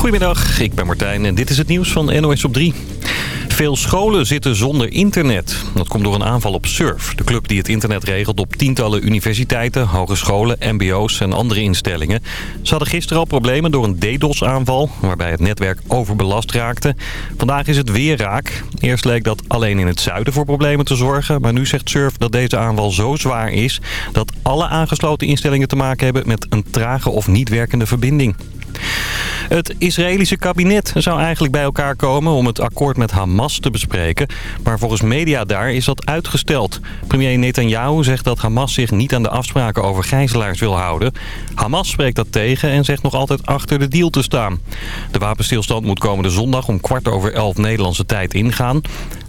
Goedemiddag, ik ben Martijn en dit is het nieuws van NOS op 3. Veel scholen zitten zonder internet. Dat komt door een aanval op Surf, de club die het internet regelt op tientallen universiteiten, hogescholen, mbo's en andere instellingen. Ze hadden gisteren al problemen door een DDoS-aanval, waarbij het netwerk overbelast raakte. Vandaag is het weer raak. Eerst leek dat alleen in het zuiden voor problemen te zorgen, maar nu zegt Surf dat deze aanval zo zwaar is dat alle aangesloten instellingen te maken hebben met een trage of niet werkende verbinding. Het Israëlische kabinet zou eigenlijk bij elkaar komen om het akkoord met Hamas te bespreken. Maar volgens media daar is dat uitgesteld. Premier Netanyahu zegt dat Hamas zich niet aan de afspraken over gijzelaars wil houden. Hamas spreekt dat tegen en zegt nog altijd achter de deal te staan. De wapenstilstand moet komende zondag om kwart over elf Nederlandse tijd ingaan.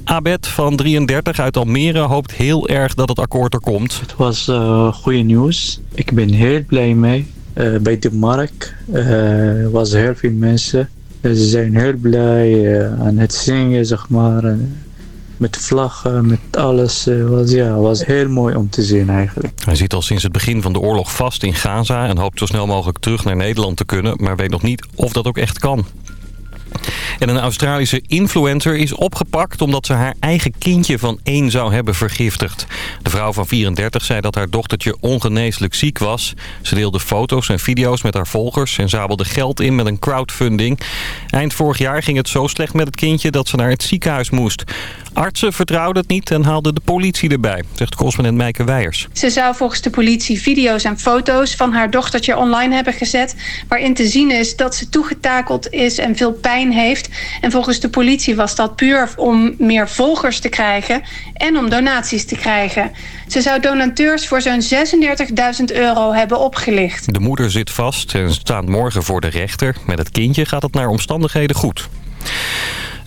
Abed van 33 uit Almere hoopt heel erg dat het akkoord er komt. Het was uh, goede nieuws. Ik ben heel blij mee. Uh, bij de markt uh, was heel veel mensen. ze zijn heel blij aan het zingen, zeg maar. met vlaggen, met alles. was, ja, was heel mooi om te zien eigenlijk. Hij zit al sinds het begin van de oorlog vast in Gaza... en hoopt zo snel mogelijk terug naar Nederland te kunnen... maar weet nog niet of dat ook echt kan. En een Australische influencer is opgepakt omdat ze haar eigen kindje van één zou hebben vergiftigd. De vrouw van 34 zei dat haar dochtertje ongeneeslijk ziek was. Ze deelde foto's en video's met haar volgers en zabelde geld in met een crowdfunding. Eind vorig jaar ging het zo slecht met het kindje dat ze naar het ziekenhuis moest. Artsen vertrouwden het niet en haalden de politie erbij, zegt correspondent Meike Weijers. Ze zou volgens de politie video's en foto's van haar dochtertje online hebben gezet... waarin te zien is dat ze toegetakeld is en veel pijn heeft. En volgens de politie was dat puur om meer volgers te krijgen en om donaties te krijgen. Ze zou donateurs voor zo'n 36.000 euro hebben opgelicht. De moeder zit vast en staat morgen voor de rechter. Met het kindje gaat het naar omstandigheden goed.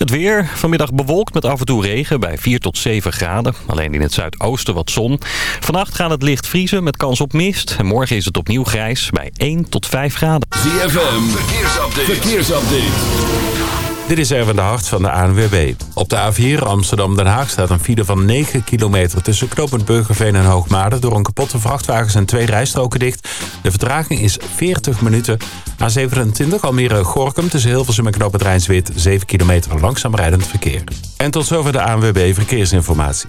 Het weer, vanmiddag bewolkt met af en toe regen bij 4 tot 7 graden. Alleen in het zuidoosten wat zon. Vannacht gaat het licht vriezen met kans op mist. En morgen is het opnieuw grijs bij 1 tot 5 graden. ZFM, verkeersupdate. verkeersupdate. Dit is even de hart van de ANWB. Op de A4 Amsterdam-Den Haag staat een file van 9 kilometer... tussen knooppunt Burgerveen en Hoogmade... door een kapotte vrachtwagens en twee rijstroken dicht. De vertraging is 40 minuten. A27 Almere-Gorkum tussen Hilversum en knooppunt Rijnswit... 7 kilometer langzaam rijdend verkeer. En tot zover de ANWB Verkeersinformatie.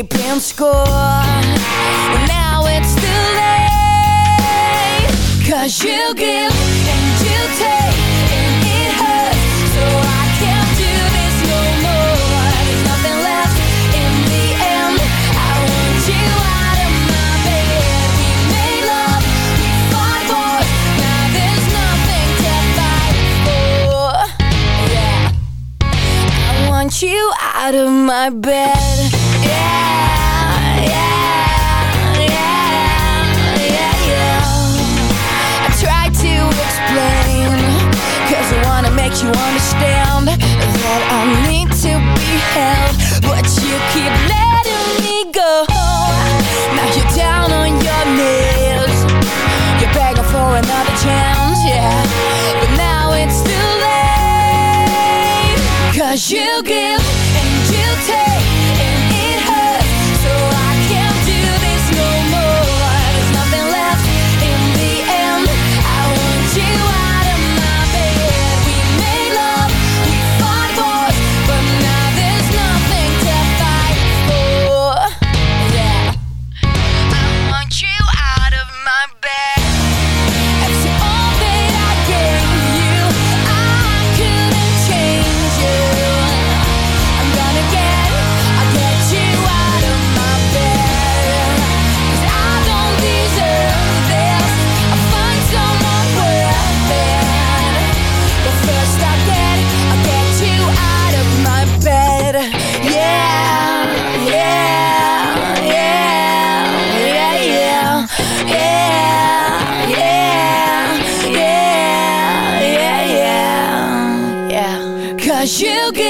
Keeping score? Now it's too late. Cause you give and you take, and it hurts. So I can't do this no more. There's nothing left in the end. I want you out of my bed. We made love, we fought wars. Now there's nothing to fight for. Yeah. I want you out of my bed. Held, but you keep Cause you get.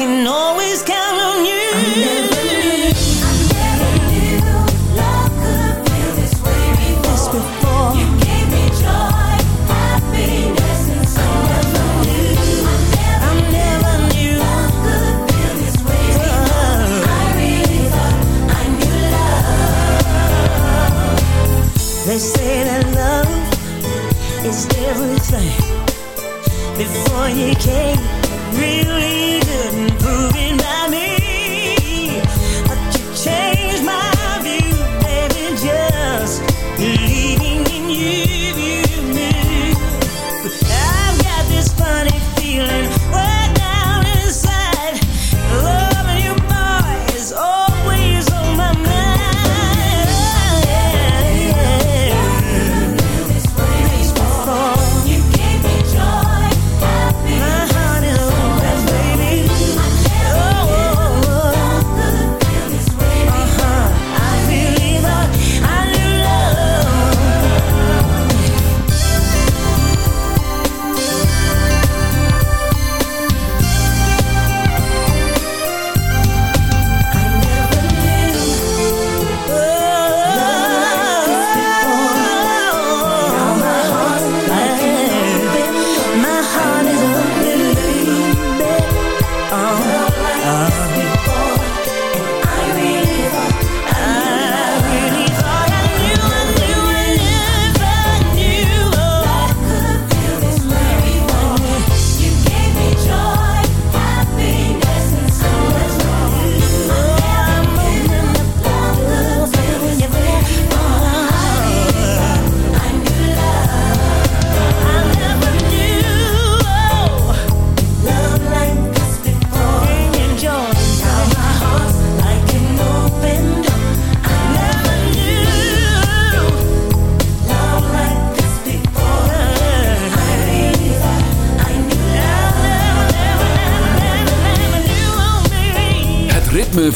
can always count on you. Before. You gave me joy, happiness, and knew. I never knew love could feel this way. Before. I really thought I knew love. They say that love is everything. Before you came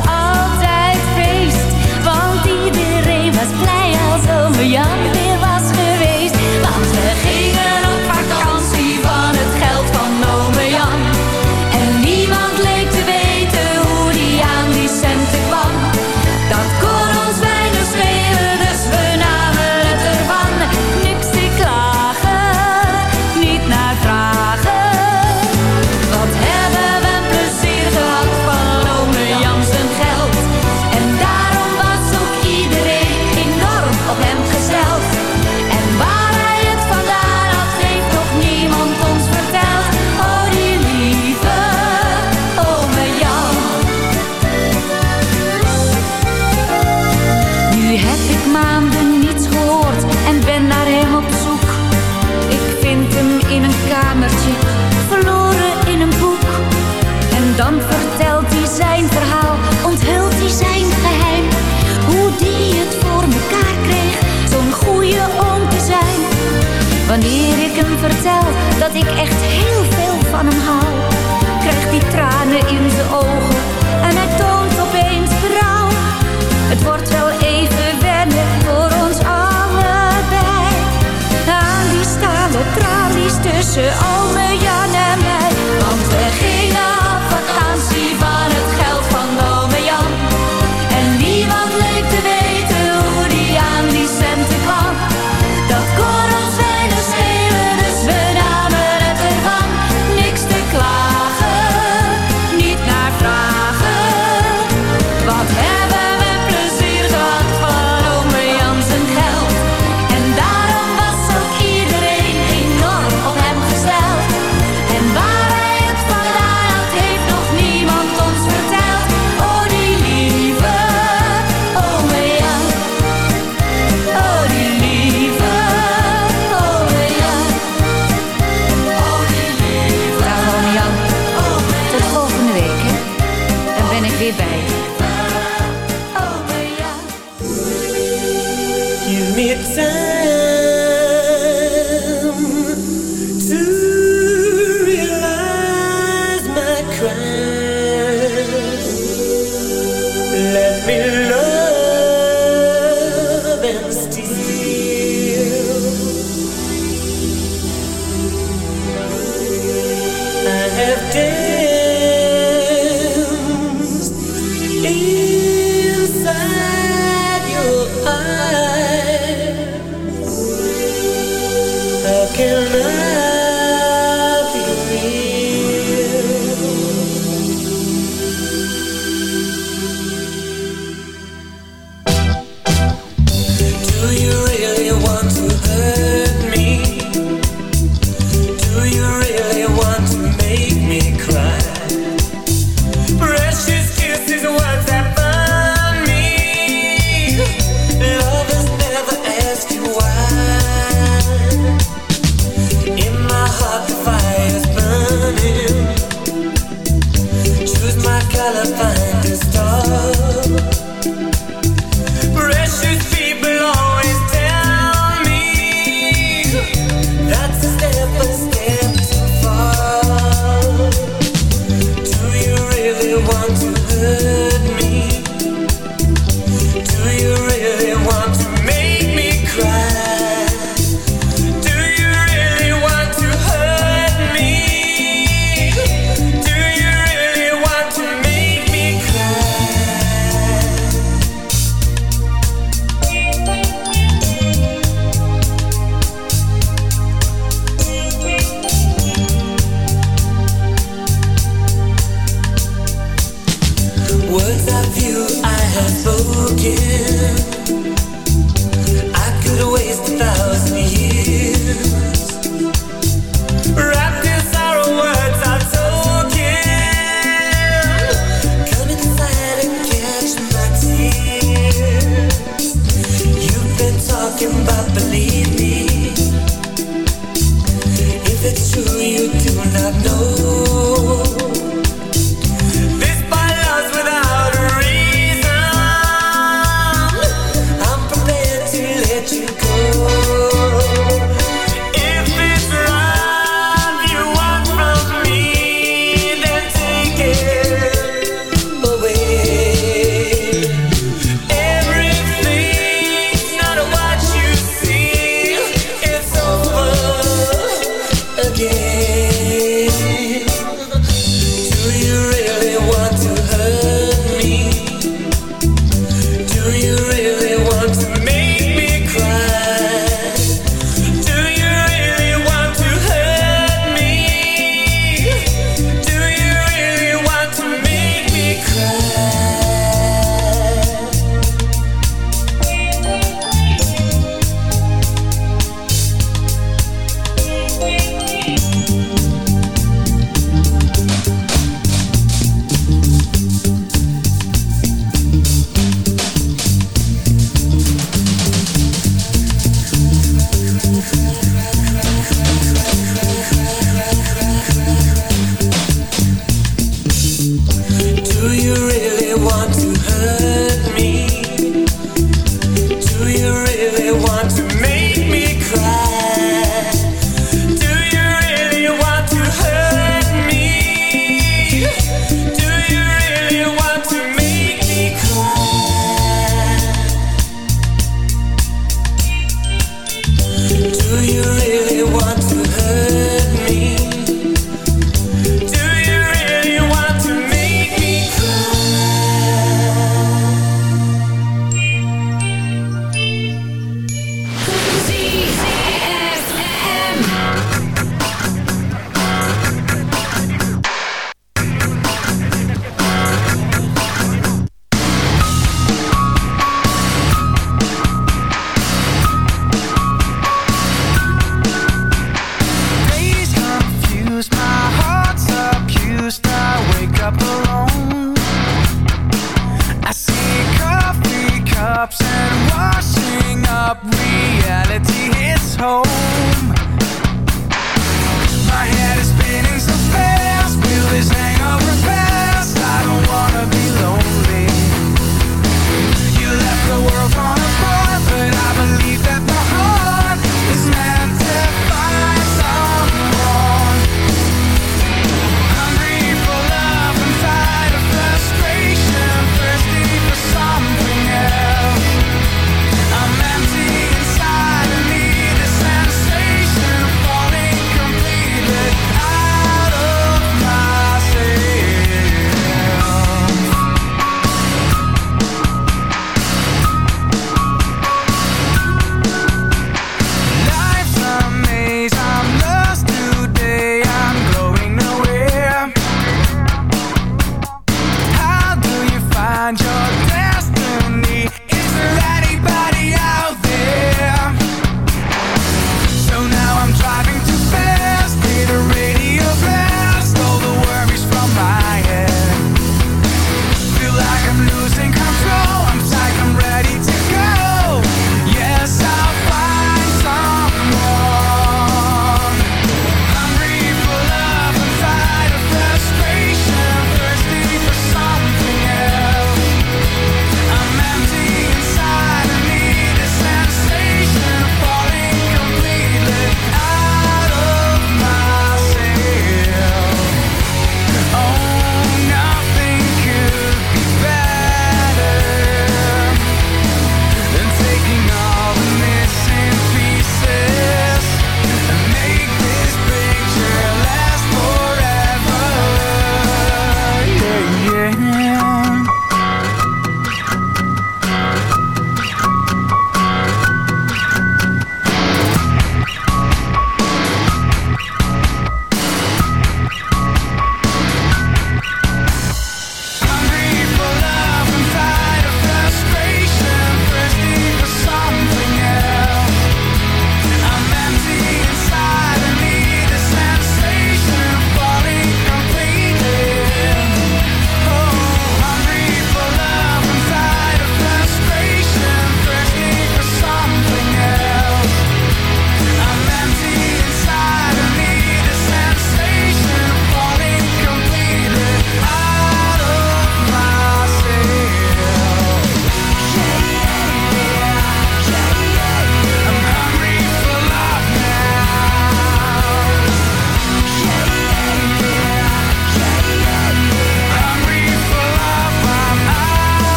us.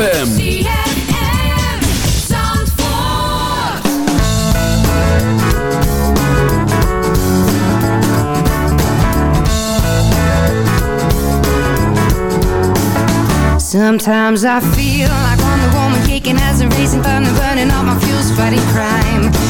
ZFM. Sometimes I feel like Wonder Woman kicking as a racing thunder, burning all my fuels, fighting crime.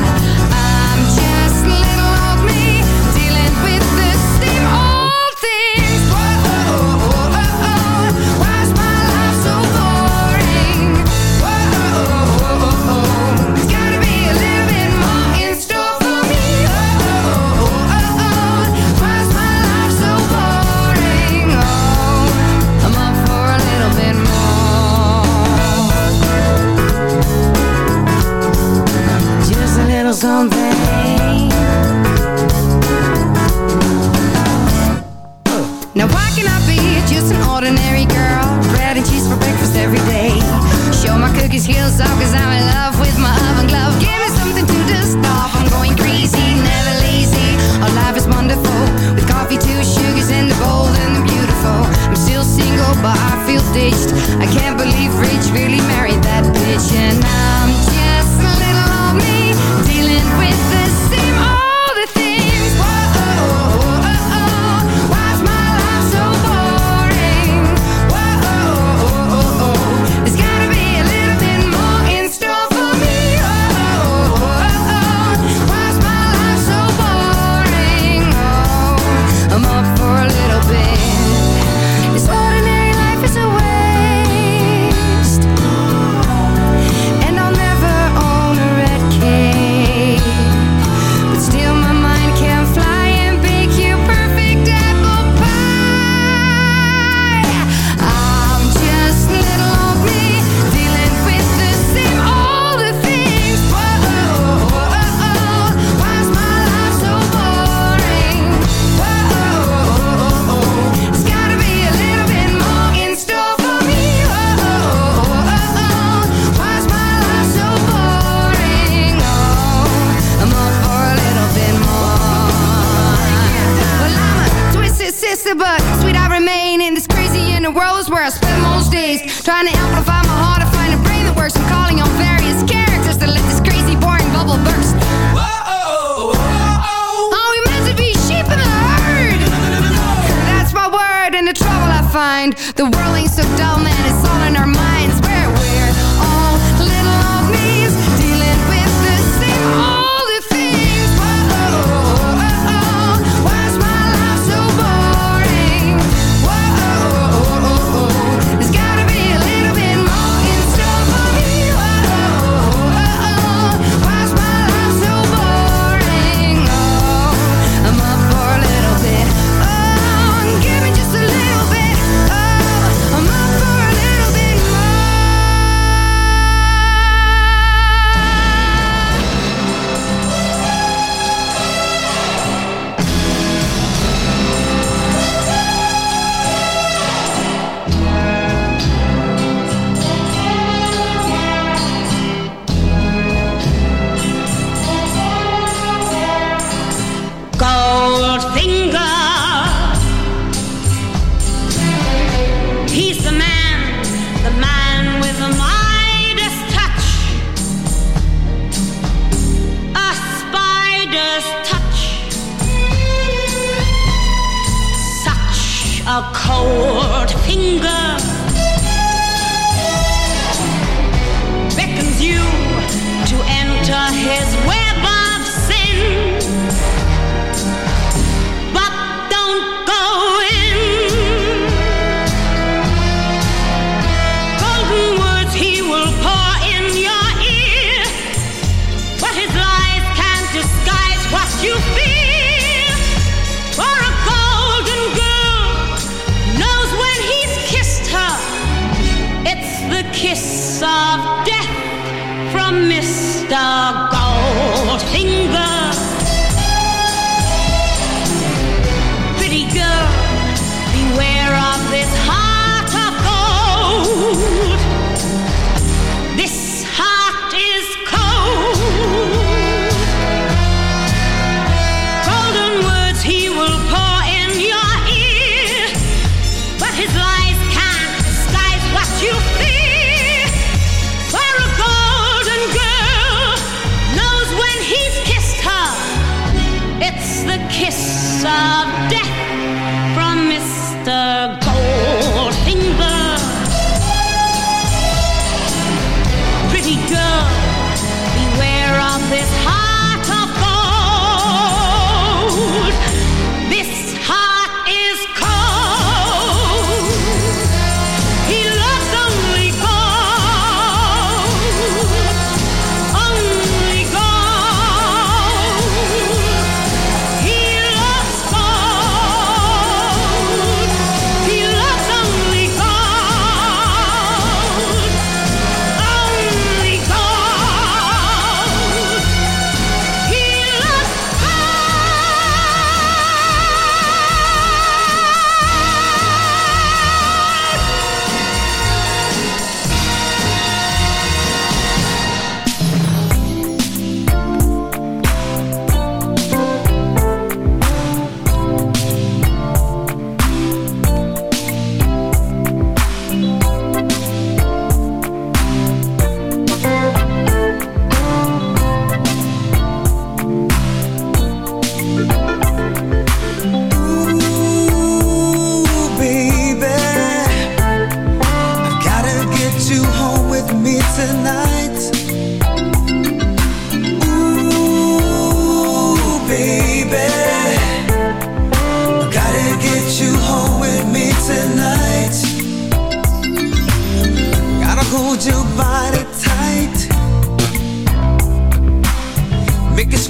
Now why can I be just an ordinary girl? Bread and cheese for breakfast every day. Show my cookie skills off cause I'm in love with my oven glove. Give me something to. I'm going crazy, never lazy. Our life is wonderful. With coffee, two sugars, the and beautiful. I'm still single, but I feel ditched. I can't believe Rich really married that bitch. And I'm just a little old me, dealing with the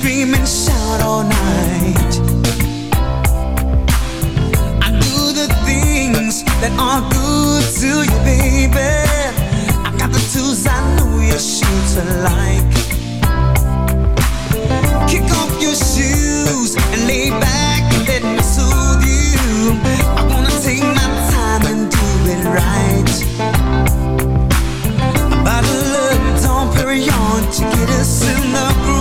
scream and shout all night. I do the things that aren't good to you, baby. I got the tools I know your shoes are like. Kick off your shoes and lay back and let me soothe you. I wanna take my time and do it right. A bottle of Dom Perignon to get us in the groove.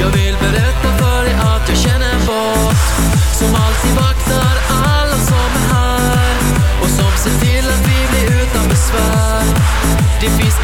Jag vill berätta för dig att jag känner bort Som alltid vaktar alla som är här Och som ser till att vi blir utan besvär. Det finns